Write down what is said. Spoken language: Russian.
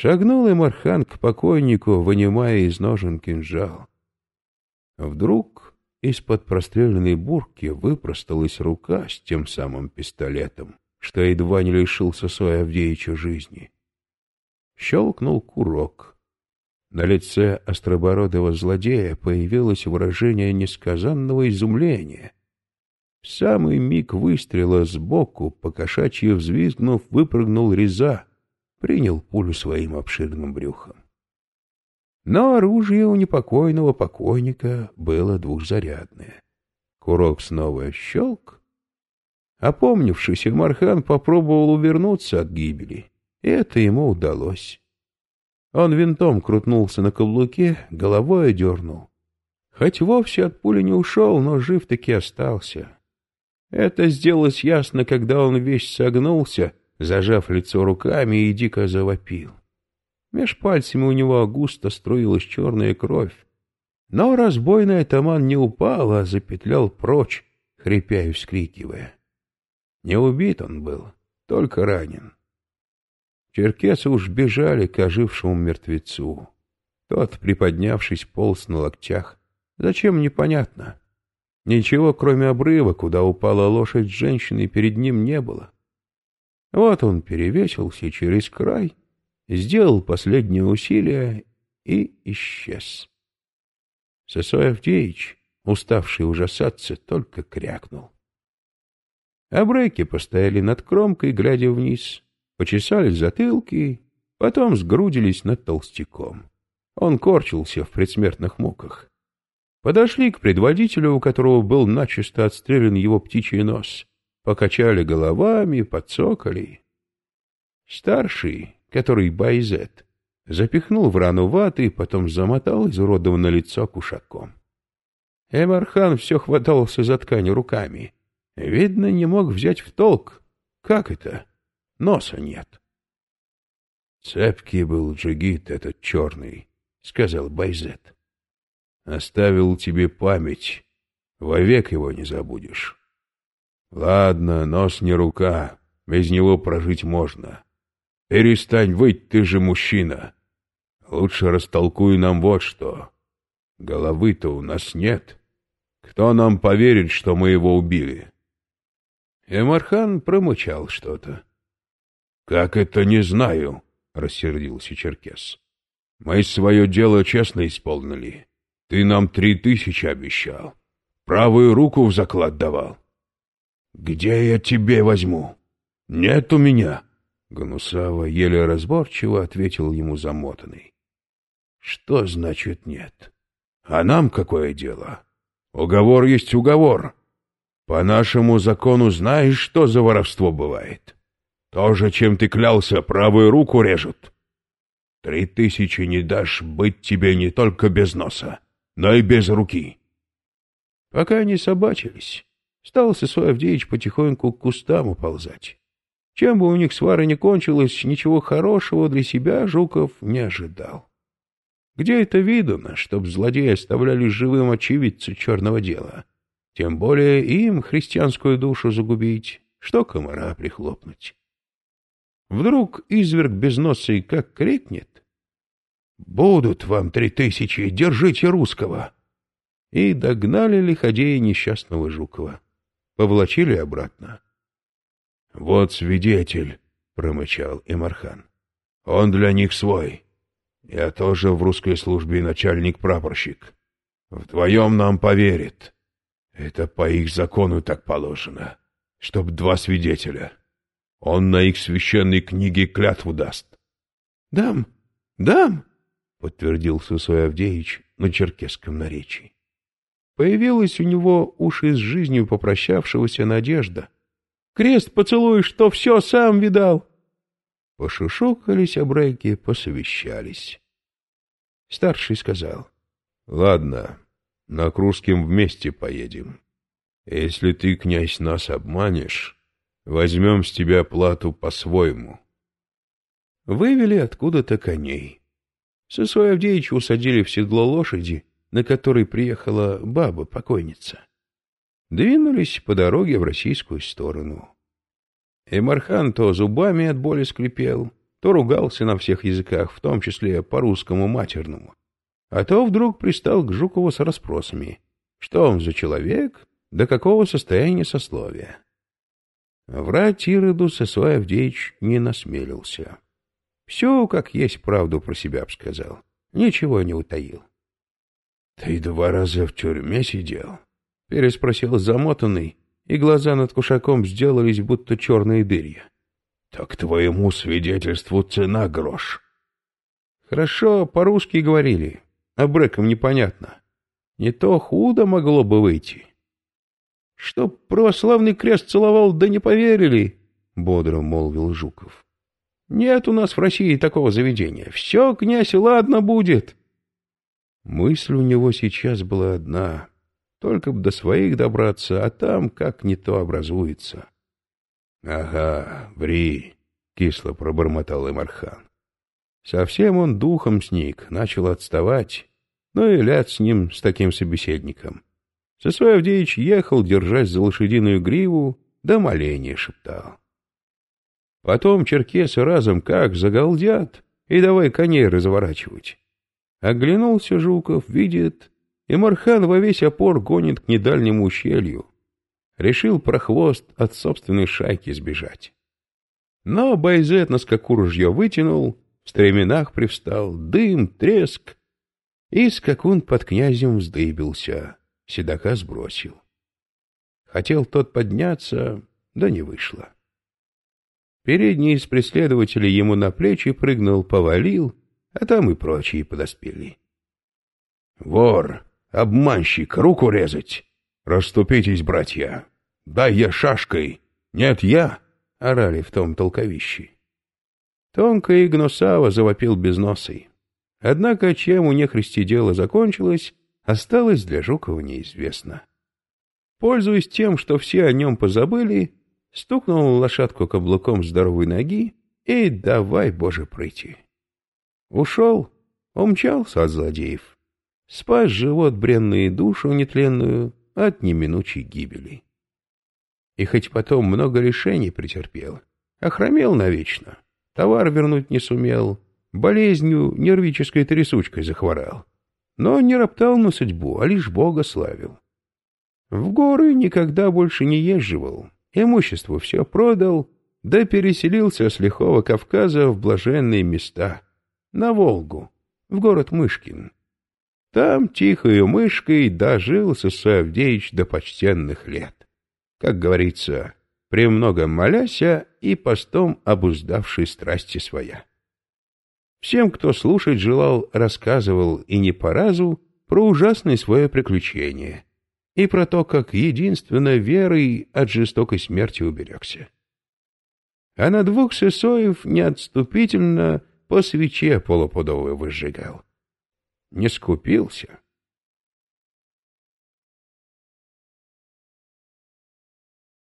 Шагнул Эмархан к покойнику, вынимая из ножен кинжал. Вдруг из-под простреленной бурки выпросталась рука с тем самым пистолетом, что едва не лишился Соя Авдеича жизни. Щелкнул курок. На лице остробородого злодея появилось выражение несказанного изумления. В самый миг выстрела сбоку, покошачьи взвизгнув, выпрыгнул реза, принял пулю своим обширным брюхом. Но оружие у непокойного покойника было двухзарядное. Курок снова щелк. Опомнившись, Мархан попробовал увернуться от гибели, и это ему удалось. Он винтом крутнулся на каблуке, головой дернул. Хоть вовсе от пули не ушел, но жив-таки остался. Это сделалось ясно, когда он весь согнулся, зажав лицо руками и дико завопил. Меж пальцами у него густо струилась черная кровь. Но разбойный атаман не упал, а запетлял прочь, хрипя и вскрикивая. Не убит он был, только ранен. Черкесы уж бежали к ожившему мертвецу. Тот, приподнявшись, полз на локтях. Зачем, непонятно. Ничего, кроме обрыва, куда упала лошадь с женщиной, перед ним не было. Вот он перевесился через край — сделал последнее усилие и исчез. Сосой Авдеич, уставший ужасаться, только крякнул. Абреки постояли над кромкой, глядя вниз, почесали затылки, потом сгрудились над толстяком. Он корчился в предсмертных муках. Подошли к предводителю, у которого был начисто отстрелен его птичий нос. Покачали головами, подсокали. Старший, который Байзет, запихнул в рану ваты, потом замотал изуродованное лицо кушаком. Эмархан все хватался за ткань руками. Видно, не мог взять в толк. Как это? Носа нет. Цепкий был джигит этот черный, — сказал Байзет. Оставил тебе память. Вовек его не забудешь. Ладно, нос не рука, без него прожить можно. Перестань выть, ты же мужчина. Лучше растолкуй нам вот что. Головы-то у нас нет. Кто нам поверит, что мы его убили? Эмархан промычал что-то. — Как это не знаю, — рассердился Черкес. — Мы свое дело честно исполнили. Ты нам три тысячи обещал. Правую руку в заклад давал. — Где я тебе возьму? Нет у меня. — Гнусава еле разборчиво ответил ему замотанный. — Что значит нет? А нам какое дело? Уговор есть уговор. По нашему закону знаешь, что за воровство бывает? То же, чем ты клялся, правую руку режут. Три тысячи не дашь быть тебе не только без носа, но и без руки. Пока они собачились, стал Сысой Авдеич потихоньку к кустам уползать. Чем бы у них свара не кончилась, ничего хорошего для себя Жуков не ожидал. Где это видано, чтоб злодеи оставляли живым очевидца черного дела? Тем более им христианскую душу загубить, что комара прихлопнуть. Вдруг изверг безносый как крикнет «Будут вам три тысячи, держите русского!» И догнали лиходеи несчастного Жукова. Повлачили обратно. «Вот свидетель», — промычал Эмархан. «Он для них свой. Я тоже в русской службе начальник-прапорщик. Вдвоем нам поверит. Это по их закону так положено, чтоб два свидетеля. Он на их священной книге клятву даст». «Дам, дам», — подтвердил Сусой Авдеич на черкесском наречии. Появилась у него уши с жизнью попрощавшегося надежда — Крест поцелуешь, то все сам видал. Пошушукались обрейки, посовещались. Старший сказал. — Ладно, на Кружским вместе поедем. Если ты, князь, нас обманешь, возьмем с тебя плату по-своему. Вывели откуда-то коней. Сысой Авдеича усадили в седло лошади, на которой приехала баба-покойница двинулись по дороге в российскую сторону. Эмархан то зубами от боли скрипел, то ругался на всех языках, в том числе по русскому матерному. А то вдруг пристал к Жукову с расспросами. Что он за человек, до какого состояния сословия? Врать Ироду Сысой Авдеич не насмелился. Все, как есть, правду про себя обсказал. Ничего не утаил. — Ты два раза в тюрьме сидел? — переспросил замотанный, и глаза над кушаком сделались, будто черные дырья. — Так твоему свидетельству цена грош. — Хорошо, по-русски говорили, а бреком непонятно. Не то худо могло бы выйти. — Чтоб православный крест целовал, да не поверили, — бодро молвил Жуков. — Нет у нас в России такого заведения. Все, князь, ладно будет. Мысль у него сейчас была одна — только б до своих добраться, а там как не то образуется. — Ага, ври, — кисло пробормотал Эмархан. Совсем он духом сник, начал отставать, ну и ляд с ним, с таким собеседником. Сосой Авдеич ехал, держась за лошадиную гриву, да моление шептал. Потом черкесы разом как загалдят, и давай коней разворачивать. Оглянулся Жуков, видит, и Мархан во весь опор гонит к недальнему ущелью. Решил прохвост от собственной шайки сбежать. Но Байзет на скаку ружье вытянул, в стременах привстал, дым, треск, и скакун под князем вздыбился, седока сбросил. Хотел тот подняться, да не вышло. Передний из преследователей ему на плечи прыгнул, повалил, а там и прочие подоспели. — Вор! Обманщик, руку резать. Расступитесь, братья. Дай я шашкой. Нет, я, — орали в том толковище. Тонко и гнусаво завопил безносый. Однако, чем у нехристи дело закончилось, осталось для Жукова неизвестно. Пользуясь тем, что все о нем позабыли, стукнул лошадку каблуком здоровой ноги и давай, Боже, пройти. Ушел, умчался от злодеев спас живот бренную и душу нетленную от неминучей гибели. И хоть потом много решений претерпел, охромел навечно, товар вернуть не сумел, болезнью нервической трясучкой захворал, но не роптал на судьбу, а лишь Бога славил. В горы никогда больше не езживал, имущество все продал, да переселился с лихого Кавказа в блаженные места, на Волгу, в город Мышкин. Там тихою мышкой дожил Сысой Авдеич до почтенных лет. Как говорится, премного моляся и постом обуздавший страсти своя. Всем, кто слушать желал, рассказывал и не по разу про ужасное свое приключение и про то, как единственно верой от жестокой смерти уберегся. А на двух сысоев неотступительно по свече полупудовой выжигал. Не скупился,